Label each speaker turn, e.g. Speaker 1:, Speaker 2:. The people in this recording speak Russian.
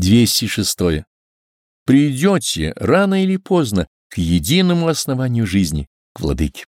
Speaker 1: 206. Придете рано или поздно к единому основанию жизни, к владыке.